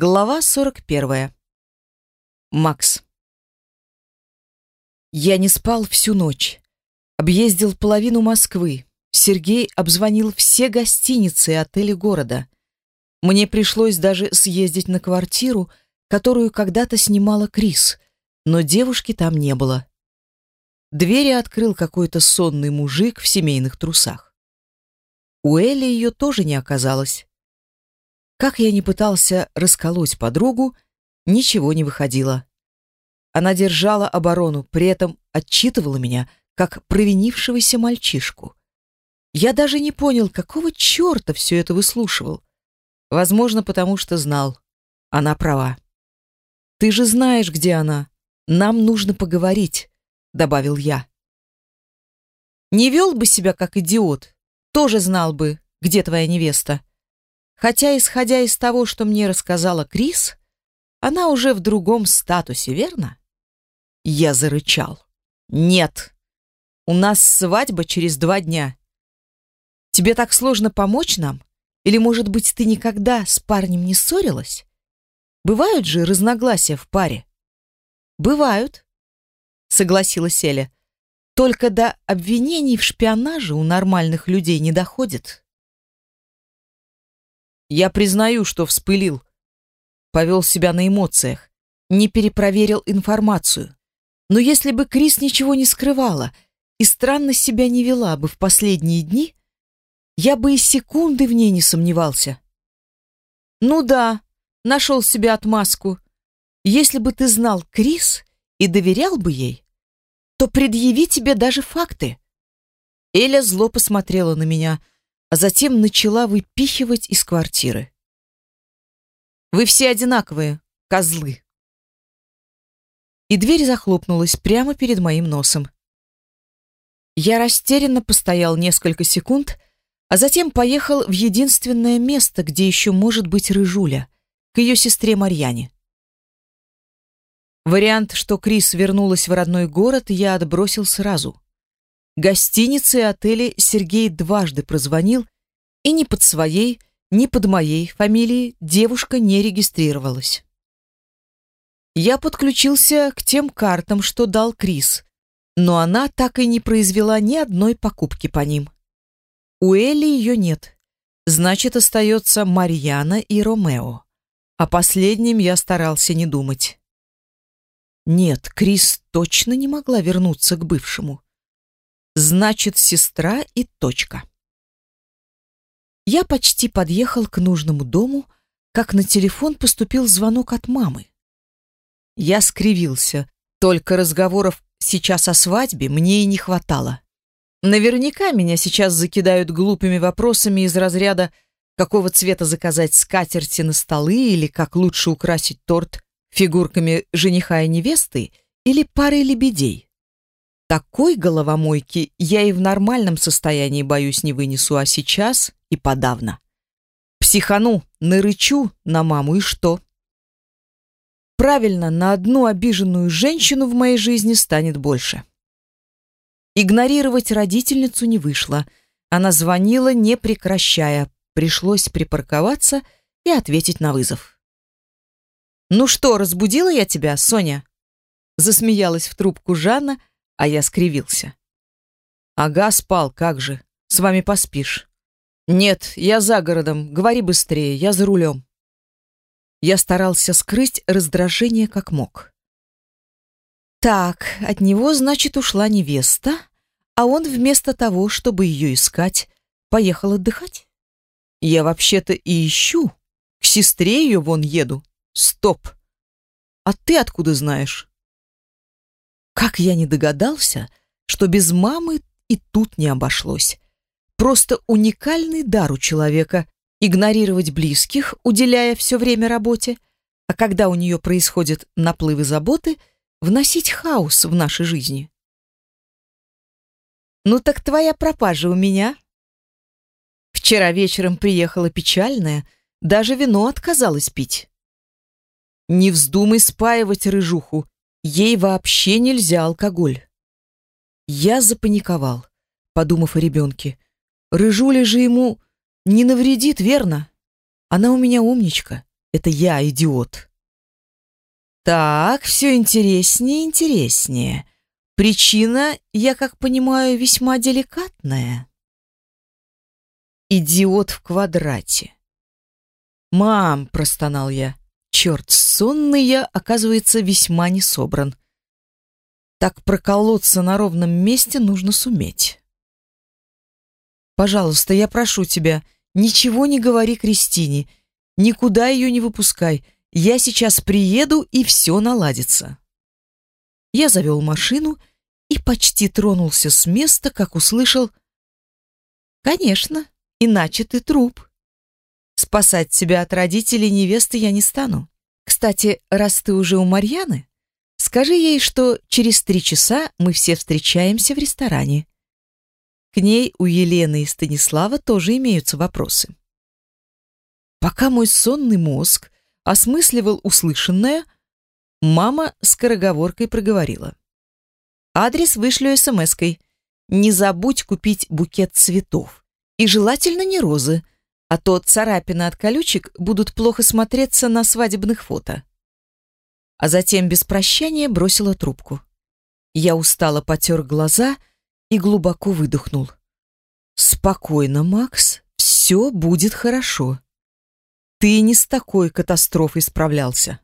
Глава 41. Макс. Я не спал всю ночь. Объездил половину Москвы. Сергей обзвонил все гостиницы и отели города. Мне пришлось даже съездить на квартиру, которую когда-то снимала Крис, но девушки там не было. Двери открыл какой-то сонный мужик в семейных трусах. У Элли ее тоже не оказалось. Как я не пытался расколоть подругу, ничего не выходило. Она держала оборону, при этом отчитывала меня, как провинившегося мальчишку. Я даже не понял, какого черта все это выслушивал. Возможно, потому что знал. Она права. «Ты же знаешь, где она. Нам нужно поговорить», — добавил я. «Не вел бы себя как идиот. Тоже знал бы, где твоя невеста», Хотя, исходя из того, что мне рассказала Крис, она уже в другом статусе, верно? Я зарычал. Нет. У нас свадьба через два дня. Тебе так сложно помочь нам? Или, может быть, ты никогда с парнем не ссорилась? Бывают же разногласия в паре. Бывают, согласилась Эля. Только до обвинений в шпионаже у нормальных людей не доходит. Я признаю, что вспылил. Повел себя на эмоциях. Не перепроверил информацию. Но если бы Крис ничего не скрывала и странно себя не вела бы в последние дни, я бы и секунды в ней не сомневался. Ну да, нашел себе отмазку. Если бы ты знал Крис и доверял бы ей, то предъяви тебе даже факты. Эля зло посмотрела на меня — а затем начала выпихивать из квартиры. «Вы все одинаковые, козлы!» И дверь захлопнулась прямо перед моим носом. Я растерянно постоял несколько секунд, а затем поехал в единственное место, где еще может быть Рыжуля, к ее сестре Марьяне. Вариант, что Крис вернулась в родной город, я отбросил сразу. Гостиницы и отели Сергей дважды прозвонил, и ни под своей, ни под моей фамилией девушка не регистрировалась. Я подключился к тем картам, что дал Крис, но она так и не произвела ни одной покупки по ним. У Элли ее нет. Значит, остается Марьяна и Ромео. О последнем я старался не думать. Нет, Крис точно не могла вернуться к бывшему. Значит, сестра и точка. Я почти подъехал к нужному дому, как на телефон поступил звонок от мамы. Я скривился. Только разговоров сейчас о свадьбе мне и не хватало. Наверняка меня сейчас закидают глупыми вопросами из разряда какого цвета заказать скатерти на столы или как лучше украсить торт фигурками жениха и невесты или парой лебедей. Такой головомойки я и в нормальном состоянии, боюсь, не вынесу, а сейчас и подавно. Психану, нарычу на маму и что? Правильно, на одну обиженную женщину в моей жизни станет больше. Игнорировать родительницу не вышло. Она звонила, не прекращая. Пришлось припарковаться и ответить на вызов. «Ну что, разбудила я тебя, Соня?» Засмеялась в трубку Жанна, а я скривился. «Ага, спал, как же. С вами поспишь». «Нет, я за городом. Говори быстрее, я за рулем». Я старался скрыть раздражение как мог. Так, от него, значит, ушла невеста, а он вместо того, чтобы ее искать, поехал отдыхать? Я вообще-то и ищу. К сестре ее вон еду. Стоп. А ты откуда знаешь? Как я не догадался, что без мамы и тут не обошлось. Просто уникальный дар у человека игнорировать близких, уделяя все время работе, а когда у нее происходят наплывы заботы, вносить хаос в нашей жизни. «Ну так твоя пропажа у меня?» Вчера вечером приехала печальная, даже вино отказалась пить. «Не вздумай спаивать рыжуху, Ей вообще нельзя алкоголь. Я запаниковал, подумав о ребенке. Рыжуля же ему не навредит, верно? Она у меня умничка, Это я, идиот. Так, все интереснее и интереснее. Причина, я как понимаю, весьма деликатная. Идиот в квадрате. «Мам!» — простонал я. «Черт, сонный я, оказывается, весьма не собран. Так проколоться на ровном месте нужно суметь. Пожалуйста, я прошу тебя, ничего не говори Кристине, никуда ее не выпускай. Я сейчас приеду, и все наладится». Я завел машину и почти тронулся с места, как услышал «Конечно, иначе ты труп». Спасать себя от родителей невесты я не стану. Кстати, раз ты уже у Марьяны, скажи ей, что через три часа мы все встречаемся в ресторане. К ней у Елены и Станислава тоже имеются вопросы. Пока мой сонный мозг осмысливал услышанное, мама скороговоркой проговорила. Адрес вышлю смс-кой. Не забудь купить букет цветов. И желательно не розы, а то царапины от колючек будут плохо смотреться на свадебных фото. А затем без прощания бросила трубку. Я устало потер глаза и глубоко выдохнул. «Спокойно, Макс, все будет хорошо. Ты не с такой катастрофой справлялся».